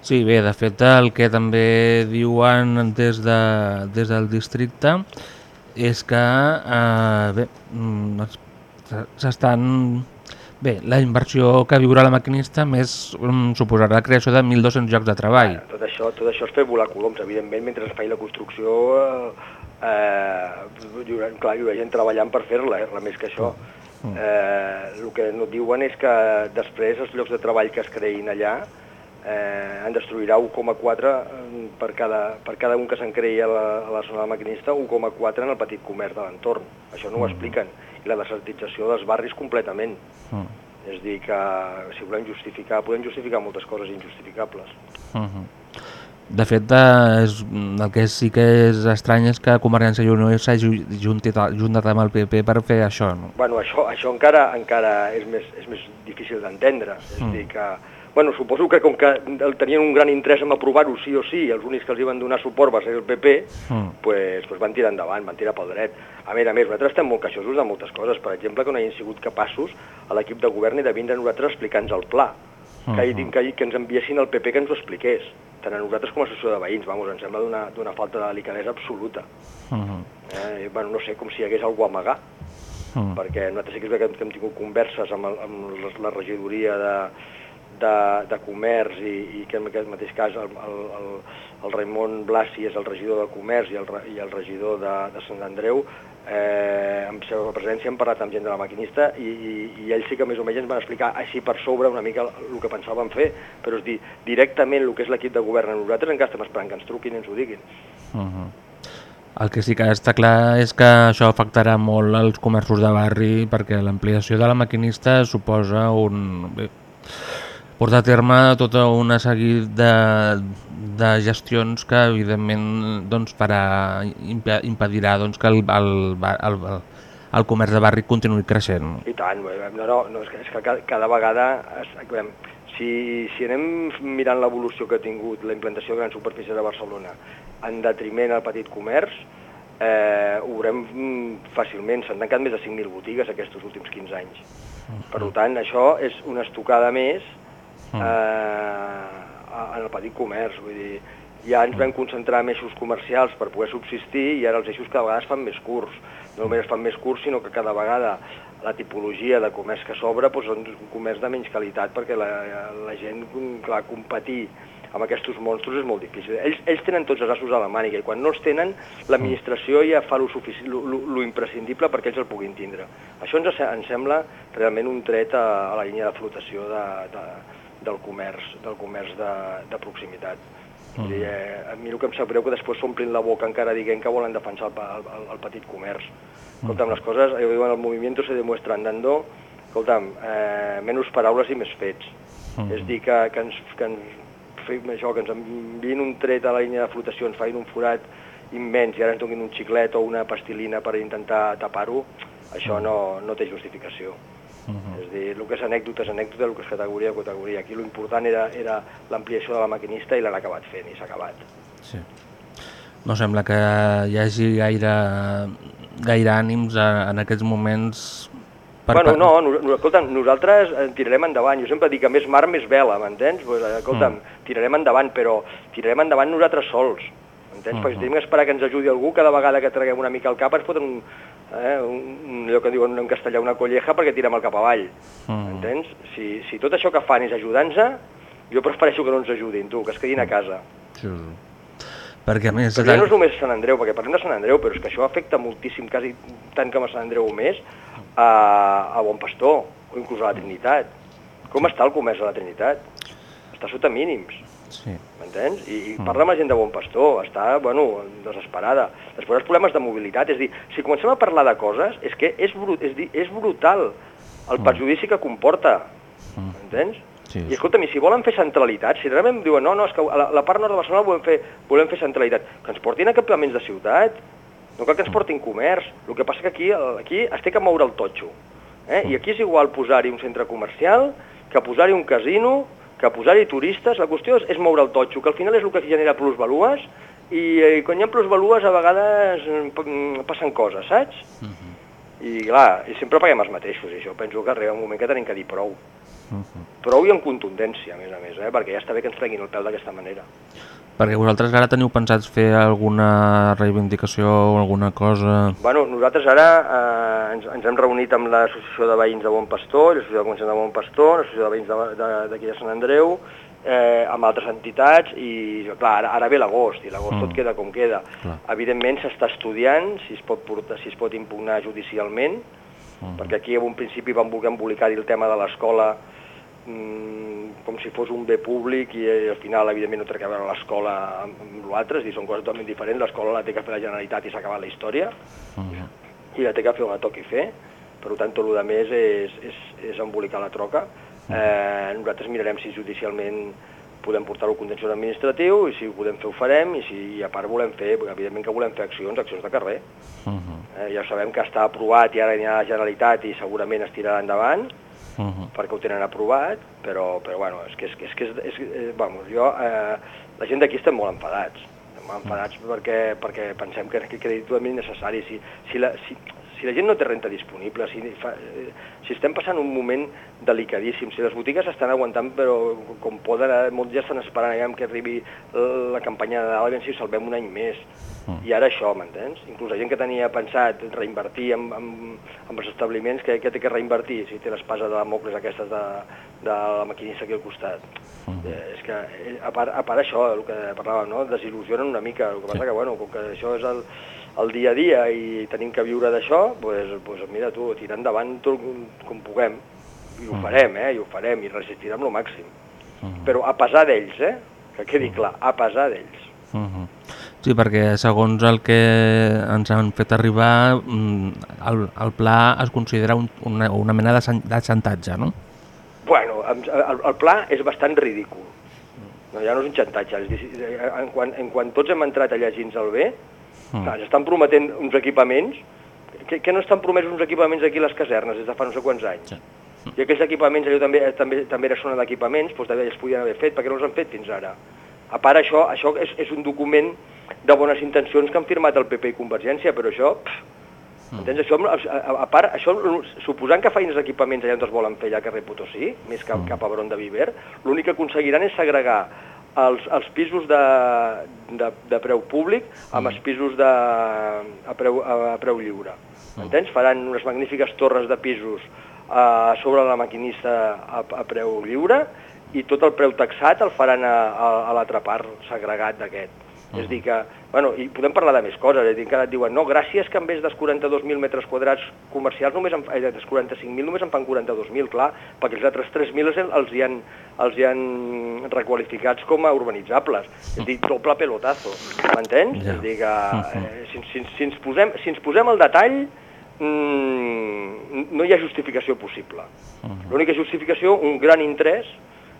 Sí, bé, de fet el que també diuen des, de, des del districte és que eh, bé, mm, es- s'estan... Bé, la inversió que viurà la maquinista més mm, suposarà la creació de 1.200 llocs de treball. Tot això, tot això és fer volar coloms, evidentment, mentre es feia la construcció, eh, eh, hi haurà, clar, hi haurà gent treballant per fer-la, eh, res més que això. Eh, el que no diuen és que després els llocs de treball que es creïn allà eh, en destruirà 1,4 per cada, per cada un que se'n creï a la, a la zona de maquinista, 1,4 en el petit comerç de l'entorn. Això no ho expliquen. I la desertització dels barris completament. Mm. És dir, que si volem justificar, podem justificar moltes coses injustificables. Mhm. De fet, eh, és, el que sí que és estrany és que Convergència i Unió s'hagi juntat, amb el PP per fer això. No? Bueno, això, això encara encara és més, és més difícil d'entendre. És Mm. dir que, bueno, suposo que com que el tenien un gran interès en aprovar-ho sí o sí, els únics que els hi van donar suport va ser el PP, Mm. pues, pues van tirar endavant, van tirar pel dret. A més a més, nosaltres estem molt queixosos de moltes coses. Per exemple, que no hagin sigut capaços a l'equip de govern i de vindre a nosaltres a explicar-nos el pla. Que, Mhm. que, que ens enviessin el PP que ens ho expliqués. Tant a nosaltres com a associació de veïns, vamos, ens sembla d'una falta de delicadesa absoluta. Mhm. Eh, bueno, no sé, com si hi hagués algú a amagar Mm. perquè nosaltres sí que que, hem- tingut converses amb, el, amb la regidoria de, de, de comerç i, i que en aquest mateix cas el, el, el, el Raimon Blasi és el regidor de comerç i el, i el regidor de, de Sant Andreu eh, amb seva presència hem parlat amb gent de la maquinista i, i, i ells sí que més o menys ens van explicar així per sobre una mica el, el que pensaven fer, però és dir, directament el que és l'equip de govern nosaltres encara estem esperant que ens truquin i ens ho diguin. Mhm. El que sí que està clar és que això afectarà molt els comerços de barri perquè l'ampliació de la maquinista suposa un... Bé, portar a terme tota una seguit de, de gestions que evidentment doncs, farà, impe- impedirà doncs, que el, el, el, el, el comerç de barri continuï creixent. I tant, no, no, no és, que, és que cada, cada vegada, es, veiem, si, si anem mirant l'evolució que ha tingut la implantació de grans superfícies a Barcelona en detriment al petit comerç, eh, ho veurem mm, fàcilment. S'han tancat més de 5.000 botigues aquests últims 15 anys. Per tant, això és una estocada més eh, a- en el petit comerç. Vull dir, ja ens vam concentrar en eixos comercials per poder subsistir i ara els eixos cada vegada es fan més curts. No només es fan més curts, sinó que cada vegada la tipologia de comerç que s'obre doncs, és un comerç de menys qualitat perquè la, la gent, clar, competir amb aquests monstros és molt difícil. Ells, ells tenen tots els assos a la màniga i quan no els tenen, l'administració ja fa lo, lo, lo, imprescindible perquè ells el puguin tindre. Això ens, ens sembla realment un tret a, a la línia de flotació de, de, del comerç, del comerç de, de proximitat. Mm. I, eh, a mi el que em sap greu que després s'omplin la boca encara dient que volen defensar el, el, el petit comerç. Escolta'm, les coses, eh, diuen, el moviment se demuestra andando, escolta'm, eh, menys paraules i més fets. Mm. És dir, que, que ens, que ens fem això, que ens enviïn un tret a la línia de flotació, ens facin un forat immens i ara ens donin un xiclet o una pastilina per intentar tapar-ho, això no, no té justificació. És dir, el que és anècdota és anècdota, el que és categoria categoria. Aquí l'important era, era l'ampliació de la maquinista i l'han acabat fent i s'ha acabat. Sí. No sembla que hi hagi gaire, gaire ànims a, en aquests moments... bueno, no, no, no, escolta'm, nosaltres eh, tirarem endavant. Jo sempre dic que més mar, més vela, m'entens? Pues, eh, escolta'm, Mm. tirarem endavant, però tirarem endavant nosaltres sols. M'entens? Mhm. Perquè si tenim que esperar que ens ajudi algú, cada vegada que traguem una mica el cap ens foten un, eh, un, un, allò que diuen en castellà, una colleja perquè tirem el cap avall. Mm. Entens? Si, si tot això que fan és ajudar-nos, jo prefereixo que no ens ajudin, tu, que es quedin a casa. Sí. Perquè a més... Però ja no és només Sant Andreu, perquè parlem de Sant Andreu, però és que això afecta moltíssim, quasi tant com a Sant Andreu o més, a, a Bon Pastor, o inclús a la Trinitat. Com està el comerç a la Trinitat? Està sota mínims, Sí. m'entens? I, i parla amb la gent de Bon Pastor, està, bueno, desesperada. Després els problemes de mobilitat, és dir, si comencem a parlar de coses, és que és, bru és, dir, és brutal el perjudici que comporta, m'entens? Sí. I escolta'm, si volen fer centralitat, si realment diuen no, no, és que la, la part nord de Barcelona volem fer, volem fer centralitat, que ens portin a campaments de ciutat, no cal que ens portin comerç. El que passa que aquí, aquí es té que moure el totxo. Eh? I aquí és igual posar-hi un centre comercial, que posar-hi un casino, que posar-hi turistes. La qüestió és, és moure el totxo, que al final és el que genera plusvalues, i, eh, quan hi ha plusvalues a vegades mm, mm, passen coses, saps? I clar, i sempre paguem els mateixos, i això penso que arriba un moment que tenim que dir prou. Prou i amb contundència, a més a més, eh? perquè ja està bé que ens treguin el pèl d'aquesta manera. Perquè vosaltres ara teniu pensat fer alguna reivindicació o alguna cosa... Bueno, nosaltres ara eh, ens, ens hem reunit amb l'Associació de Veïns de Bon Pastor, l'Associació de Comerciants de Bon Pastor, l'Associació de Veïns d'aquí de, de Sant Andreu, eh, amb altres entitats, i clar, ara, ara ve l'agost, i l'agost Mm. tot queda com queda. Clar. Evidentment s'està estudiant si es pot, portar, si es pot impugnar judicialment, Mm. perquè aquí en un principi van voler embolicar-hi el tema de l'escola mm, com si fos un bé públic i eh, al final evidentment no té a veure l'escola amb, l'altre, és dir, són coses totalment diferents, l'escola la té que fer la Generalitat i s'ha acabat la història, i la té que fer on la toqui fer, per tant tot el que més és, és, és embolicar la troca. Eh, nosaltres mirarem si judicialment podem portar-ho al contenciós administratiu i si ho podem fer ho farem. I si i a part volem fer, perquè evidentment que volem fer accions, accions de carrer. Uh -huh. Eh, ja sabem que està aprovat i ara hi ha la Generalitat i segurament es tirarà endavant, Uh -huh. perquè ho tenen aprovat, però, però bueno, és que, és, que- és, que és, és, és vamos, jo, eh, la gent d'aquí estem molt enfadats, estem molt enfadats perquè, perquè pensem que, que, que és totalment necessari. Si, si, la, si, si la gent no té renta disponible, si, fa, eh, si estem passant un moment delicadíssim, si les botigues estan aguantant però com poden, eh, molts ja estan esperant aviam que arribi la campanya de Nadal, aviam si ho salvem un any més. I ara això, m'entens? Inclús la gent que tenia pensat reinvertir en, en, en els establiments, que, que té que reinvertir, si té l'espasa de Damocles aquestes de, de la maquinista aquí al costat. Eh, és que, eh, a part, a part això, el que parlàvem, no? desil·lusionen una mica, el que passa que, bueno, com que això és el, el dia a dia i tenim que viure d'això, pues, pues mira tu, tirar endavant tot com puguem, i ho farem, eh, i ho farem, i resistirem el màxim. Però a pesar d'ells, eh, que quedi clar, a pesar d'ells. Uh -huh. Sí, perquè segons el que ens han fet arribar, mm, el, el pla es considera un, una, una mena de, san- de xantatge, no? Bueno, el, el pla és bastant ridícul. No, ja no és un xantatge. Dir, en, quan, en quan tots hem entrat a llegir-nos el bé, Mm. clar, estan prometent uns equipaments, que, que no estan promesos uns equipaments aquí a les casernes des de fa no sé quants anys. I aquells equipaments, allò també, també, també era zona d'equipaments, doncs també es podien haver fet, perquè no els han fet fins ara. A part, això, això és, és un document de bones intencions que han firmat el PP i Convergència, però això, pff, entens? Això, a, a, a part, això, suposant que feines equipaments allà on es volen fer allà a carrer Potosí, més que cap a Bron de Viver, l'únic que aconseguiran és segregar els, els pisos de, de, de preu públic amb els pisos de, a, preu, a, preu lliure. Entens? Faran unes magnífiques torres de pisos a sobre la maquinista a, a preu lliure i tot el preu taxat el faran a, a, a l'altra part segregat d'aquest. És a dir que, bueno, i podem parlar de més coses, és dir que et diuen, no, gràcies que en vez dels 42.000 metres quadrats comercials, només en, eh, dels 45.000 només en fan 42.000, clar, perquè els altres 3.000 els, els, hi han, els hi han requalificats com a urbanitzables. És a dir, doble pelotazo, m'entens? Ja. És a dir que eh, si, si, si, ens posem, si ens posem el detall, mm, no hi ha justificació possible. L'única justificació, un gran interès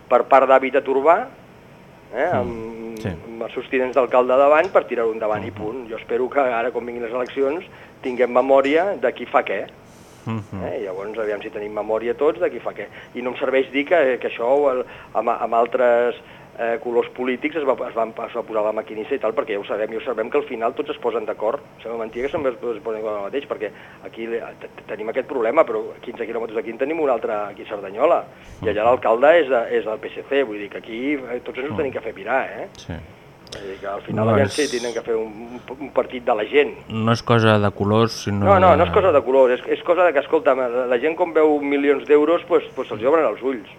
per part d'Hàbitat Urbà, eh, amb, Sí. amb els seus tinents d'alcalde davant per tirar-ho endavant i punt. Jo espero que ara, quan vinguin les eleccions, tinguem memòria de qui fa què. Eh? I llavors, aviam si tenim memòria tots de qui fa què. I no em serveix dir que, que això el, amb, amb altres eh, colors polítics es va, es, van, es va posar la maquinista i tal, perquè ja ho sabem, ja ho sabem que al final tots es posen d'acord. Sembla mentida que sempre es posen d'acord el mateix, perquè aquí t- tenim aquest problema, però a 15 quilòmetres d'aquí en tenim un altre aquí a Cerdanyola, i allà l'alcalde és, de, és del PSC, vull dir que aquí eh, tots ens ho tenim que fer mirar, eh? Sí. Vull dir que al final No és- si tenen que fer un, un, partit de la gent. No és cosa de colors, sinó... No, no, no és cosa de colors, és, és cosa de que, escolta, la, gent com veu milions d'euros, pues, pues se'ls obren els ulls.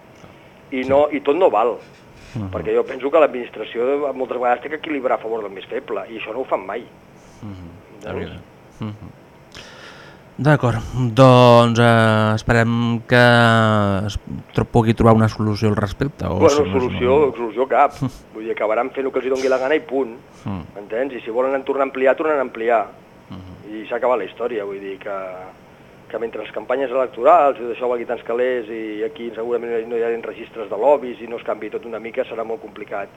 I, no, I tot no val. Mhm. perquè jo penso que l'administració moltes vegades té que equilibrar a favor del més feble, i això no ho fan mai. Mhm. Evident. Mhm. D'acord, doncs eh, esperem que es pugui trobar una solució al respecte. O bueno, si no solució, solució cap. [laughs] Vull dir, acabaran fent el que els doni la gana i punt. Mm. M'entens? I si volen tornar a ampliar, tornen a ampliar. Mhm. I s'ha acabat la història, vull dir que, que mentre les campanyes electorals i d'això valgui tants calés i aquí segurament no hi ha registres de lobbies i no es canvi tot una mica, serà molt complicat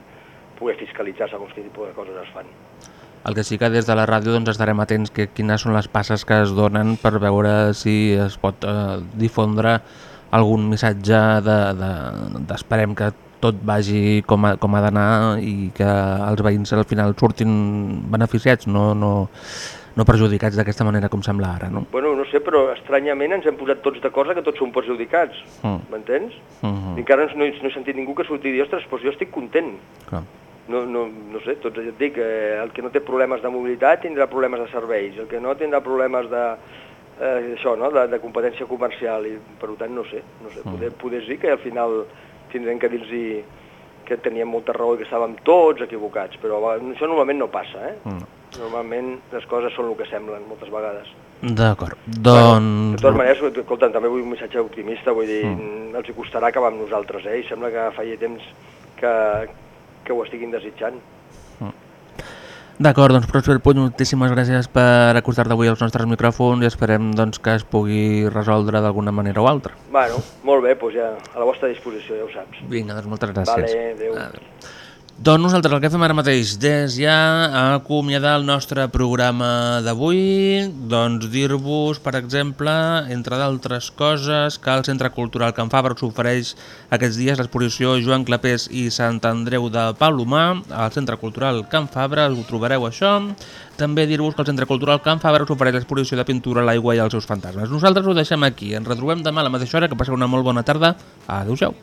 poder fiscalitzar segons quin tipus de coses es fan. El que sí que des de la ràdio doncs, estarem atents que quines són les passes que es donen per veure si es pot eh, difondre algun missatge de- de- d'esperem de, que tot vagi com ha, com ha d'anar i que els veïns al final surtin beneficiats, no, no, no perjudicats d'aquesta manera com sembla ara. No? Bueno, no sé, però estranyament ens hem posat tots d'acord que tots som perjudicats, Mm. m'entens? Mhm. I encara no, no he sentit ningú que surti i dir, ostres, doncs jo estic content. Clar. No, no, no sé, tots et dic, eh, el que no té problemes de mobilitat tindrà problemes de serveis, el que no tindrà problemes de, eh, això, no? de, de competència comercial, i per tant no sé, no sé, poder, poder sí que al final tindrem que dir-los que teníem molta raó i que estàvem tots equivocats, però això normalment no passa, eh? Mm. Normalment les coses són el que semblen moltes vegades. D'acord, De doncs... totes maneres, escolta, també vull un missatge optimista, vull dir, Mm. els hi costarà acabar amb nosaltres, eh? I sembla que feia temps que, que ho estiguin desitjant. D'acord, doncs Pròsper Puig, moltíssimes gràcies per acostar-te avui als nostres micròfons i esperem doncs, que es pugui resoldre d'alguna manera o altra. Bueno, molt bé, doncs ja a la vostra disposició, ja ho saps. Vinga, doncs moltes gràcies. Vale, adéu. Doncs nosaltres el que fem ara mateix, des ja a acomiadar el nostre programa d'avui, doncs dir-vos, per exemple, entre d'altres coses, que el Centre Cultural Can Fabra us ofereix aquests dies l'exposició Joan Clapés i Sant Andreu de Palomar, al Centre Cultural Can Fabra, ho trobareu això. També dir-vos que el Centre Cultural Can Fabra us ofereix l'exposició de pintura a l'aigua i els seus fantasmes. Nosaltres ho deixem aquí, ens retrobem demà a la mateixa hora, que passeu una molt bona tarda. Adéu-siau.